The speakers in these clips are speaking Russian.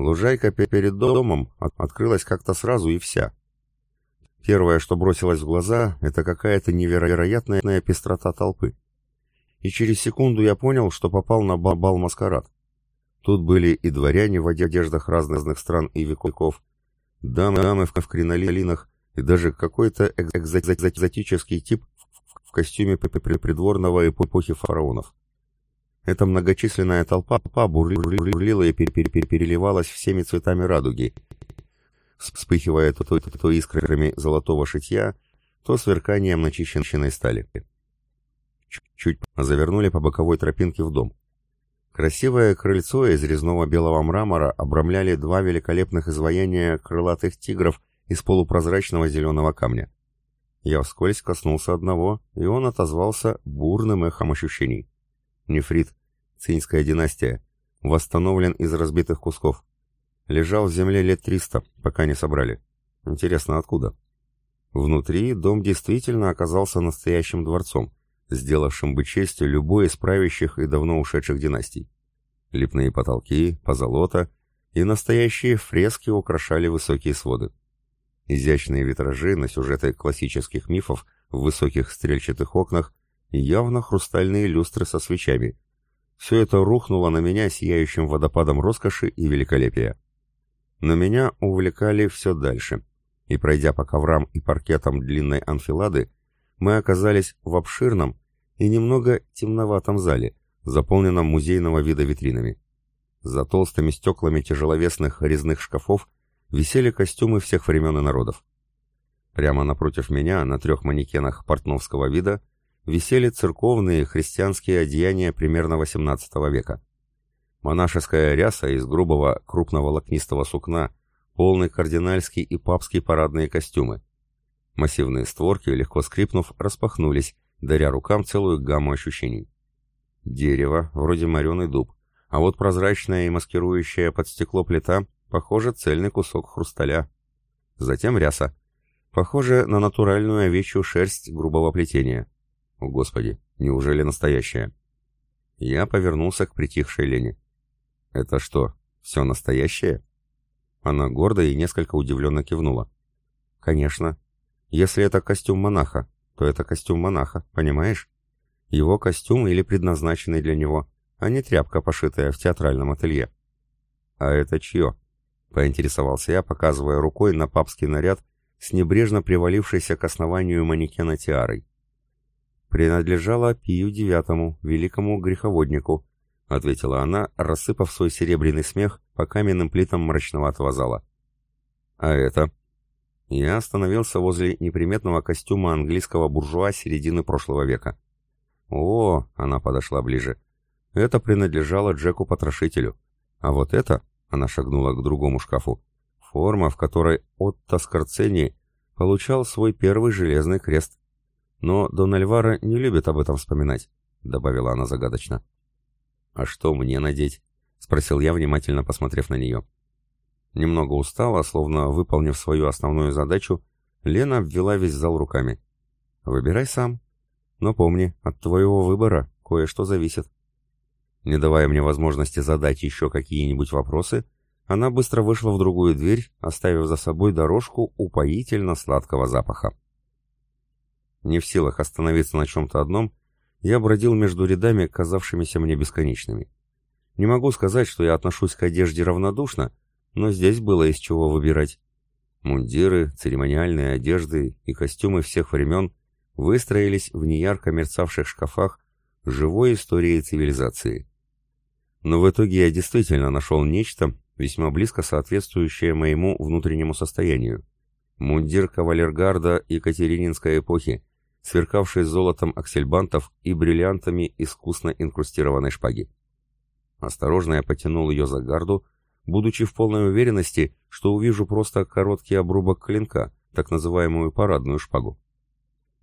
Лужайка перед домом открылась как-то сразу и вся. Первое, что бросилось в глаза, это какая-то невероятная пестрота толпы. И через секунду я понял, что попал на бал-маскарад. Тут были и дворяне в одеждах разных стран и веков, дамы, в кринолинах и даже какой-то экзотический тип в костюме придворного эпохи фараонов. Эта многочисленная толпа бурлила и переливалась всеми цветами радуги, вспыхивая то, то, то искрами золотого шитья, то сверканием начищенной стали. Чуть завернули по боковой тропинке в дом. Красивое крыльцо из резного белого мрамора обрамляли два великолепных изваяния крылатых тигров из полупрозрачного зеленого камня. Я вскользь коснулся одного, и он отозвался бурным эхом ощущений. Нефрит, цинская династия, восстановлен из разбитых кусков. Лежал в земле лет триста, пока не собрали. Интересно, откуда? Внутри дом действительно оказался настоящим дворцом, сделавшим бы честь любой из правящих и давно ушедших династий. Лепные потолки, позолота и настоящие фрески украшали высокие своды. Изящные витражи на сюжеты классических мифов в высоких стрельчатых окнах явно хрустальные люстры со свечами. Все это рухнуло на меня сияющим водопадом роскоши и великолепия. Но меня увлекали все дальше, и пройдя по коврам и паркетам длинной анфилады, мы оказались в обширном и немного темноватом зале, заполненном музейного вида витринами. За толстыми стеклами тяжеловесных резных шкафов висели костюмы всех времен и народов. Прямо напротив меня, на трех манекенах портновского вида, висели церковные христианские одеяния примерно XVIII века. Монашеская ряса из грубого крупного лакнистого сукна, полный кардинальский и папский парадные костюмы. Массивные створки, легко скрипнув, распахнулись, даря рукам целую гамму ощущений. Дерево, вроде мореный дуб, а вот прозрачная и маскирующая под стекло плита, похоже, цельный кусок хрусталя. Затем ряса. Похоже на натуральную овечью шерсть грубого плетения. Господи, неужели настоящая? Я повернулся к притихшей Лене. «Это что, все настоящее?» Она гордо и несколько удивленно кивнула. «Конечно. Если это костюм монаха, то это костюм монаха, понимаешь? Его костюм или предназначенный для него, а не тряпка, пошитая в театральном ателье». «А это чье?» — поинтересовался я, показывая рукой на папский наряд с небрежно привалившейся к основанию манекена тиарой. «Принадлежала Пию девятому, великому греховоднику», — ответила она, рассыпав свой серебряный смех по каменным плитам мрачноватого зала. «А это?» Я остановился возле неприметного костюма английского буржуа середины прошлого века. «О!» — она подошла ближе. «Это принадлежало Джеку-потрошителю. А вот это...» — она шагнула к другому шкафу. «Форма, в которой Отто Скорцени получал свой первый железный крест. Но Дон Альваро не любит об этом вспоминать», — добавила она загадочно. «А что мне надеть?» — спросил я, внимательно посмотрев на нее. Немного устала, словно выполнив свою основную задачу, Лена обвела весь зал руками. «Выбирай сам. Но помни, от твоего выбора кое-что зависит». Не давая мне возможности задать еще какие-нибудь вопросы, она быстро вышла в другую дверь, оставив за собой дорожку упоительно сладкого запаха. Не в силах остановиться на чем-то одном, я бродил между рядами, казавшимися мне бесконечными. Не могу сказать, что я отношусь к одежде равнодушно, но здесь было из чего выбирать. Мундиры, церемониальные одежды и костюмы всех времен выстроились в неярко мерцавших шкафах живой истории цивилизации. Но в итоге я действительно нашел нечто, весьма близко соответствующее моему внутреннему состоянию. Мундир кавалергарда Екатерининской эпохи, сверкавший золотом аксельбантов и бриллиантами искусно инкрустированной шпаги. Осторожно я потянул ее за гарду, будучи в полной уверенности, что увижу просто короткий обрубок клинка, так называемую парадную шпагу.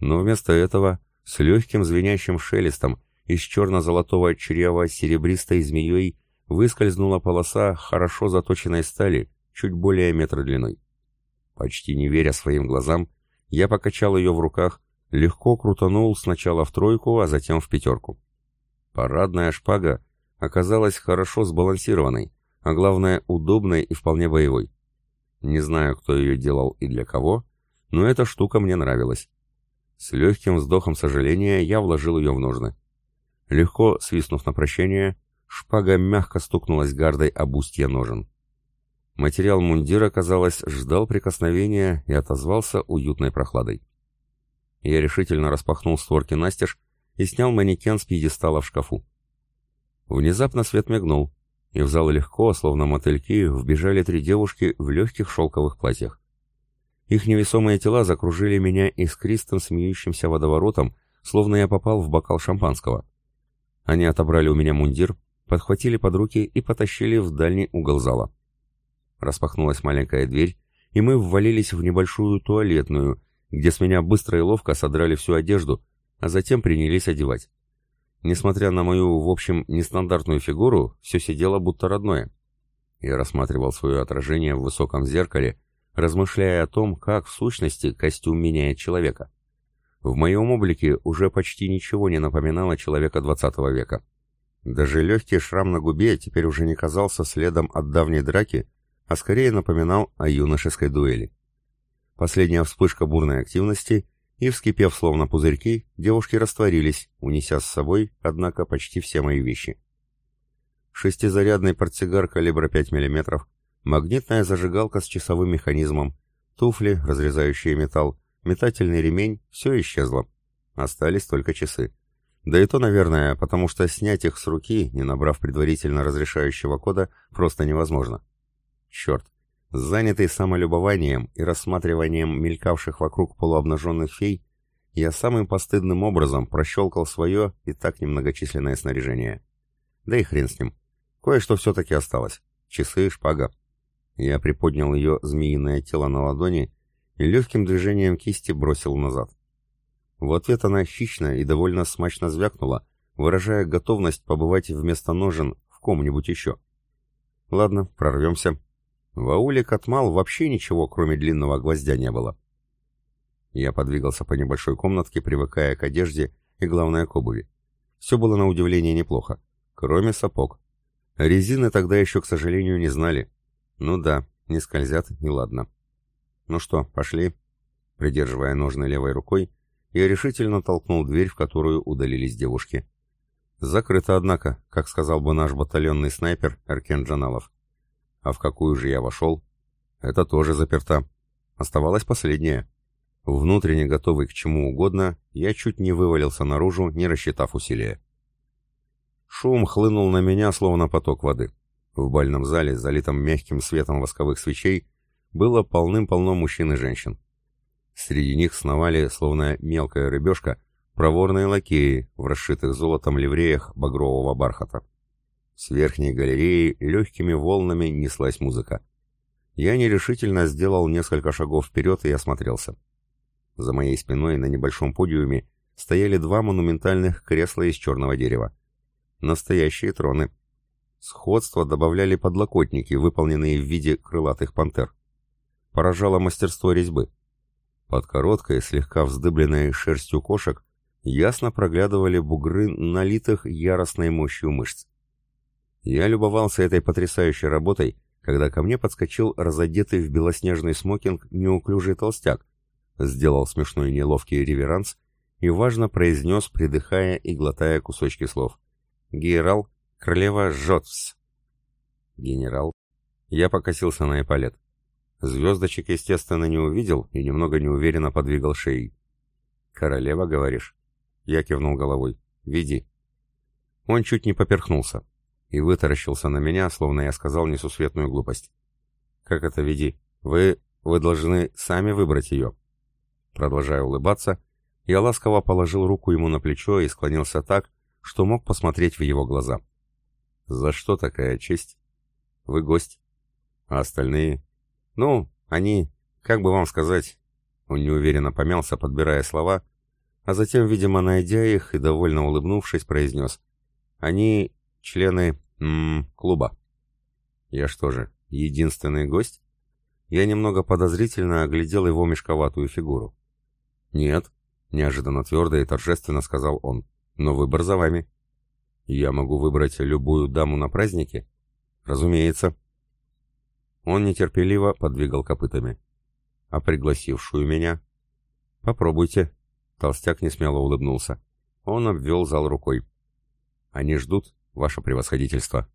Но вместо этого, с легким звенящим шелестом, из черно-золотого чрева серебристой змеей выскользнула полоса хорошо заточенной стали, чуть более метра длиной. Почти не веря своим глазам, я покачал ее в руках, легко крутанул сначала в тройку, а затем в пятерку. Парадная шпага оказалась хорошо сбалансированной, а главное, удобной и вполне боевой. Не знаю, кто ее делал и для кого, но эта штука мне нравилась. С легким вздохом сожаления я вложил ее в ножны. Легко свистнув на прощание, шпага мягко стукнулась гардой об устье ножен. Материал мундира, казалось, ждал прикосновения и отозвался уютной прохладой. Я решительно распахнул створки настежь и снял манекен с пьедестала в шкафу. Внезапно свет мигнул, и в зал легко, словно мотыльки, вбежали три девушки в легких шелковых платьях. Их невесомые тела закружили меня искристым смеющимся водоворотом, словно я попал в бокал шампанского. Они отобрали у меня мундир, подхватили под руки и потащили в дальний угол зала. Распахнулась маленькая дверь, и мы ввалились в небольшую туалетную, где с меня быстро и ловко содрали всю одежду, а затем принялись одевать. Несмотря на мою, в общем, нестандартную фигуру, все сидело будто родное. Я рассматривал свое отражение в высоком зеркале, размышляя о том, как в сущности костюм меняет человека. В моем облике уже почти ничего не напоминало человека 20 века. Даже легкий шрам на губе теперь уже не казался следом от давней драки, а скорее напоминал о юношеской дуэли. Последняя вспышка бурной активности, и, вскипев словно пузырьки, девушки растворились, унеся с собой, однако, почти все мои вещи. Шестизарядный портсигар калибра 5 мм, магнитная зажигалка с часовым механизмом, туфли, разрезающие металл, метательный ремень — все исчезло. Остались только часы. Да и то, наверное, потому что снять их с руки, не набрав предварительно разрешающего кода, просто невозможно. Черт. Занятый самолюбованием и рассматриванием мелькавших вокруг полуобнаженных фей, я самым постыдным образом прощелкал свое и так немногочисленное снаряжение. Да и хрен с ним. Кое-что все-таки осталось. Часы, шпага. Я приподнял ее змеиное тело на ладони и легким движением кисти бросил назад. В ответ она хищно и довольно смачно звякнула, выражая готовность побывать вместо ножен в ком-нибудь еще. Ладно, прорвемся. В ауле Катмал вообще ничего, кроме длинного гвоздя, не было. Я подвигался по небольшой комнатке, привыкая к одежде и, главное, к обуви. Все было на удивление неплохо, кроме сапог. Резины тогда еще, к сожалению, не знали. Ну да, не скользят, и ладно. Ну что, пошли? Придерживая ножны левой рукой, я решительно толкнул дверь, в которую удалились девушки. Закрыто, однако, как сказал бы наш батальонный снайпер Эркен Джаналов. А в какую же я вошел? Это тоже заперта. Оставалась последняя. Внутренне готовый к чему угодно, я чуть не вывалился наружу, не рассчитав усилия. Шум хлынул на меня, словно поток воды. В бальном зале, залитом мягким светом восковых свечей, было полным-полно мужчин и женщин. Среди них сновали, словно мелкая рыбешка, проворные лакеи в расшитых золотом ливреях багрового бархата. С верхней галереи легкими волнами неслась музыка. Я нерешительно сделал несколько шагов вперед и осмотрелся. За моей спиной на небольшом подиуме стояли два монументальных кресла из черного дерева. Настоящие троны. Сходство добавляли подлокотники, выполненные в виде крылатых пантер. Поражало мастерство резьбы. Под короткой, слегка вздыбленной шерстью кошек ясно проглядывали бугры налитых яростной мощью мышц. Я любовался этой потрясающей работой, когда ко мне подскочил разодетый в белоснежный смокинг неуклюжий толстяк, сделал смешной неловкий реверанс и важно произнес, придыхая и глотая кусочки слов. «Генерал, королева Жотс». «Генерал?» Я покосился на эполет. Звездочек, естественно, не увидел и немного неуверенно подвигал шеей. «Королева, говоришь?» Я кивнул головой. «Веди». Он чуть не поперхнулся и вытаращился на меня, словно я сказал несусветную глупость. «Как это веди? Вы... вы должны сами выбрать ее». Продолжая улыбаться, я ласково положил руку ему на плечо и склонился так, что мог посмотреть в его глаза. «За что такая честь? Вы гость. А остальные? Ну, они... Как бы вам сказать...» Он неуверенно помялся, подбирая слова, а затем, видимо, найдя их и довольно улыбнувшись, произнес. «Они члены... М -м, клуба. Я что же, единственный гость? Я немного подозрительно оглядел его мешковатую фигуру. Нет, неожиданно твердо и торжественно сказал он, но выбор за вами. Я могу выбрать любую даму на празднике? Разумеется. Он нетерпеливо подвигал копытами. А пригласившую меня? Попробуйте. Толстяк несмело улыбнулся. Он обвел зал рукой. Они ждут, ваше превосходительство.